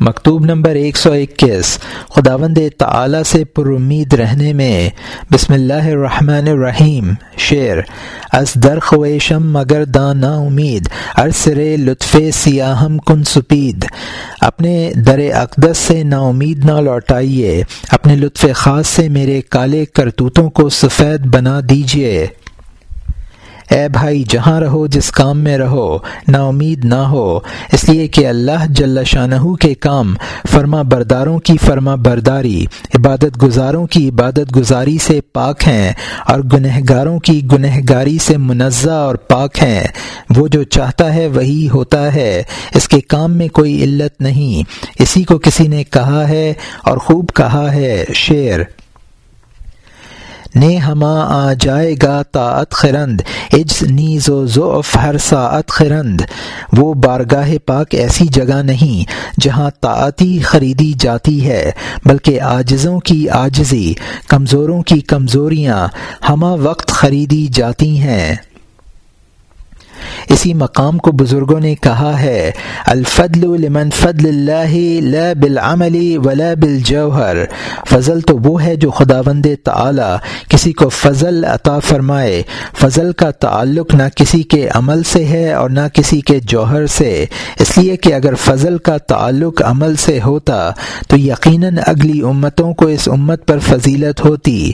مکتوب نمبر ایک سو اکیس۔ خداوند تعالی سے پر امید رہنے میں بسم اللہ الرحمن الرحیم۔ شعر، از در خویشم مگر نا امید۔ ارسر لطف سیاہم کن سپید۔ اپنے در اقدس سے نا امید نہ لوٹائیے۔ اپنے لطف خاص سے میرے کالے کرتوتوں کو سفید بنا دیجیے۔ اے بھائی، جہاں رہو، جس کام میں رہو، نا امید نہ ہو، اس لیے کہ اللہ جل شاہ کے کام، فرما برداروں کی فرما برداری، عبادت گزاروں کی عبادت گزاری سے پاک ہیں، اور گنہ گاروں کی گنہ گاری سے منزہ اور پاک ہیں۔ وہ جو چاہتا ہے، وہی ہوتا ہے۔ اس کے کام میں کوئی علت نہیں۔ اسی کو کسی نے کہا ہے اور خوب کہا ہے، شعر۔ نے ہما آ جائے گا طاعت خرند اجز نیز و ضعف ہر ساعت خرند وہ بارگاہ پاک ایسی جگہ نہیں جہاں طاعتی خریدی جاتی ہے، بلکہ آجزوں کی آجزی کمزوروں کی کمزوریاں ہما وقت خریدی جاتی ہیں۔ اسی مقام کو بزرگوں نے کہا ہے، الفضل لمن فضل اللہ لا بالعمل ولا بالجوہر۔ فضل تو وہ ہے جو خداوند تعالی کسی کو فضل عطا فرمائے۔ فضل کا تعلق نہ کسی کے عمل سے ہے اور نہ کسی کے جوہر سے۔ اس لیے کہ اگر فضل کا تعلق عمل سے ہوتا، تو یقیناً اگلی امتوں کو اس امت پر فضیلت ہوتی۔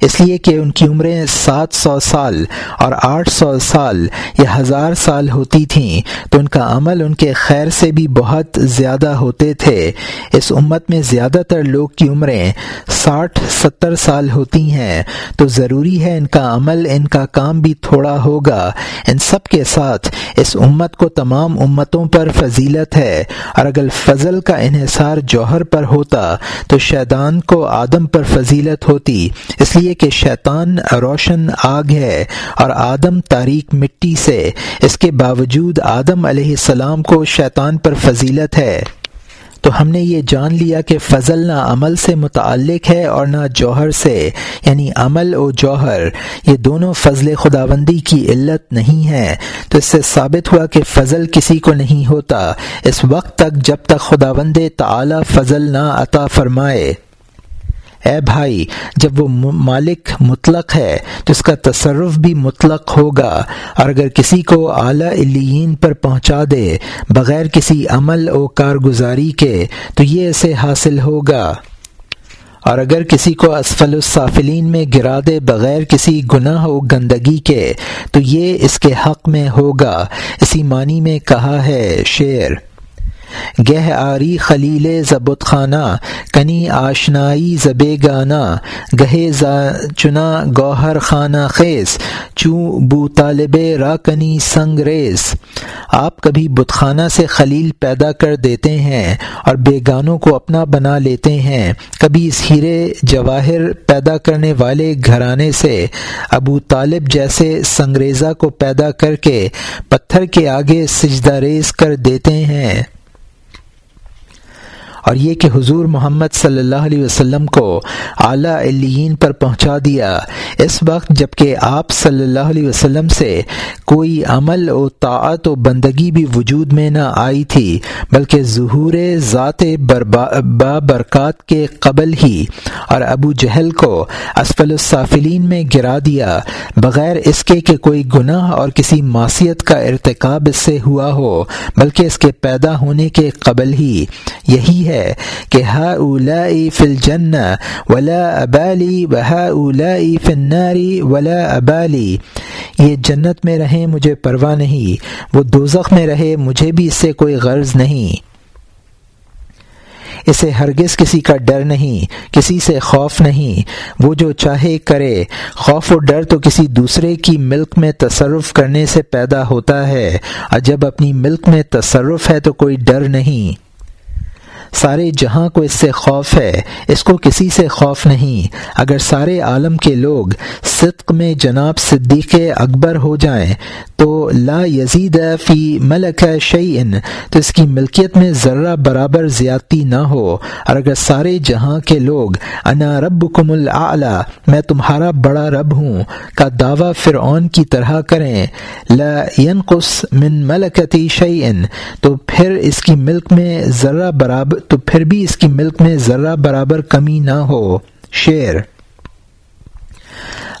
اس لیے کہ ان کی عمریں سات سو سال اور آٹھ سو سال یا ہزار سال ہوتی تھیں، تو ان کا عمل ان کے خیر سے بھی بہت زیادہ ہوتے تھے۔ اس امت میں زیادہ تر لوگ کی عمریں ساٹھ، ستر سال ہوتی ہیں۔ تو ضروری ہے ان کا عمل، ان کا کام بھی تھوڑا ہوگا۔ ان سب کے ساتھ اس امت کو تمام امتوں پر فضیلت ہے۔ اور اگر فضل کا انحصار جوہر پر ہوتا، تو شیطان کو آدم پر فضیلت ہوتی۔ اس لیے کہ شیطان روشن آگ ہے اور آدم تاریک مٹی سے۔ اس کے باوجود آدم علیہ السلام کو شیطان پر فضیلت ہے۔ تو ہم نے یہ جان لیا کہ فضل نہ عمل سے متعلق ہے اور نہ جوہر سے یعنی عمل و جوہر، یہ دونوں فضل خداوندی کی علت نہیں ہے۔ تو اس سے ثابت ہوا کہ فضل کسی کو نہیں ہوتا۔ اس وقت تک جب تک خداوند تعالی فضل نہ عطا فرمائے۔ اے بھائی، جب وہ مالک مطلق ہے تو اس کا تصرف بھی مطلق ہوگا۔ اور اگر کسی کو اعلیٰ الین پر پہنچا دے بغیر کسی عمل و کارگزاری کے، تو یہ اسے حاصل ہوگا۔ اور اگر کسی کو اسفل الصافلین میں گرا دے بغیر کسی گناہ و گندگی کے، تو یہ اس کے حق میں ہوگا۔ اسی معنی میں کہا ہے شعر۔ گہ آری خلیل ضبط خانہ، کنی آشنائی زب گانا گہے چنا گوہر خانہ خیز، چوں بو طالب را کنی سنگریز آپ کبھی بت خانہ سے خلیل پیدا کر دیتے ہیں اور بیگانوں کو اپنا بنا لیتے ہیں۔ کبھی اس ہیرے جواہر پیدا کرنے والے گھرانے سے ابو طالب جیسے سنگریزہ کو پیدا کر کے پتھر کے آگے سجدہ ریز کر دیتے ہیں۔ اور یہ کہ حضور محمد صلی اللہ علیہ وسلم کو اعلیٰ علین پر پہنچا دیا۔ اس وقت جبکہ آپ صلی اللہ علیہ وسلم سے کوئی عمل و طاعت و بندگی بھی وجود میں نہ آئی تھی، بلکہ ظہور ذات با برکات کے قبل ہی اور ابو جہل کو اسفل الصافلین میں گرا دیا۔ بغیر اس کے کہ کوئی گناہ اور کسی معصیت کا ارتکاب اس سے ہوا ہو، بلکہ اس کے پیدا ہونے کے قبل ہی۔ یہی ہے کہ ہا اولائی فل جن ولا ابالی و ہا فناری ولا ابالی۔ یہ جنت میں رہیں مجھے پرواہ نہیں، وہ دوزخ میں رہے مجھے بھی اس سے کوئی غرض نہیں۔ اسے ہرگز کسی کا ڈر نہیں، کسی سے خوف نہیں۔ وہ جو چاہے کرے۔ خوف و ڈر تو کسی دوسرے کی ملک میں تصرف کرنے سے پیدا ہوتا ہے۔ اور جب اپنی ملک میں تصرف ہے تو کوئی ڈر نہیں۔ سارے جہاں کو اس سے خوف ہے، اس کو کسی سے خوف نہیں۔ اگر سارے عالم کے لوگ صدق میں جناب صدیق اکبر ہو جائیں تو لا یزید فی ملک شعین تو اس کی ملکیت میں ذرہ برابر زیادتی نہ ہو۔ اور اگر سارے جہاں کے لوگ، انا رب کم میں تمہارا بڑا رب ہوں، کا دعویٰ فرعون کی طرح کریں، لا ينقص من ملکتی شعین تو پھر اس کی ملک میں ذرہ برابر، تو پھر بھی اس کی ملک میں ذرہ برابر کمی نہ ہو۔ شعر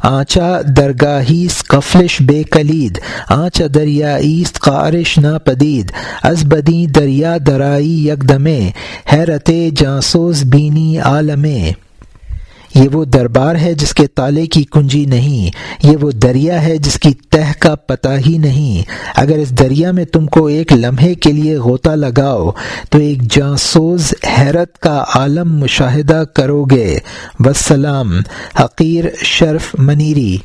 آنچا درگاہیس کفلش بے کلید آنچا دریائیست قارش ناپدید، از بدی دریا درائی یکدمے، حیرت جاسوز بینی عالمے۔ یہ وہ دربار ہے جس کے تالے کی کنجی نہیں، یہ وہ دریا ہے جس کی تہ کا پتہ ہی نہیں۔ اگر اس دریا میں تم کو ایک لمحے کے لیے غوطہ لگاؤ، تو ایک جاسوز حیرت کا عالم مشاہدہ کرو گے۔ وسلام حقیر شرف منیری۔